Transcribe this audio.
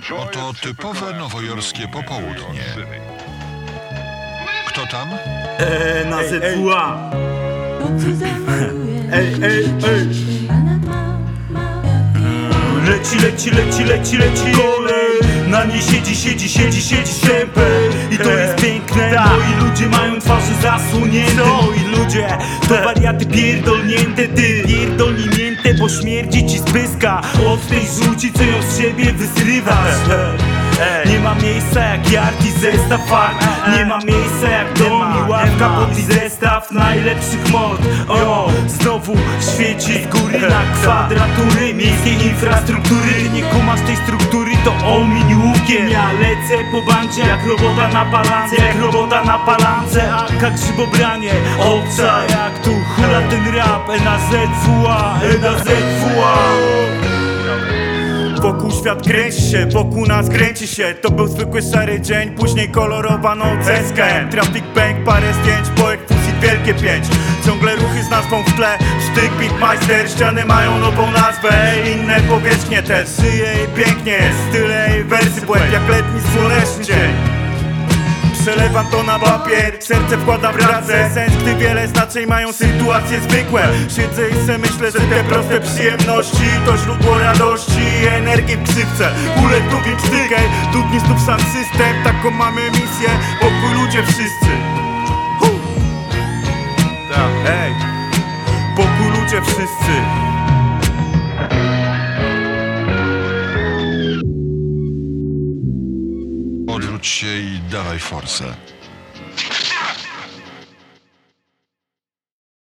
Oto typowe nowojorskie popołudnie. Kto tam? E, na ZWA Ej, ej, ej Leci, leci, leci, leci, leci kolej. Na niej siedzi, siedzi, siedzi, siedzi szempel. I to jest piękne, moi ludzie mają twarze zasłonięte. Moi ludzie, to wariaty pierdolnięte Ty, pierdolnięte, bo śmierdzi ci z pyska Od żółci, co ją z siebie wysrywasz nie ma miejsca jak Jarki zestaw farm Nie ma miejsca jak dom i ławka pod i zestaw najlepszych mod. O, znowu świeci z góry na kwadratury Miejskiej infrastruktury. Nie kumasz tej struktury to omiń łukiem Ja lecę po bancie jak robota na palance Jak robota na palance, a grzybobranie Obca. Jak tu hula ten rap E NAZWA, NAZWA świat kręci się, wokół nas kręci się. To był zwykły szary dzień, później kolorowa noc traffic bank, parę zdjęć, po ekfuzji wielkie pięć. Ciągle ruchy z nazwą w tle, sztyk, beatmeister. Ściany mają nową nazwę, inne powierzchnie też Żyje i pięknie, style i wersy Błęd jak letni słoneczny dzień Przelewam to na papier, serce wkładam w pracę Sens, gdy wiele znaczeń mają sytuacje zwykłe. Siedzę i se myślę, że te proste przyjemności To źródło radości i energii w krzywce Ulek tu więc stykaj, tu dni znów sam system. Taką mamy misję, pokój ludzie wszyscy. Hu! Ej, pokój ludzie wszyscy Odwróć się i dawaj forsę.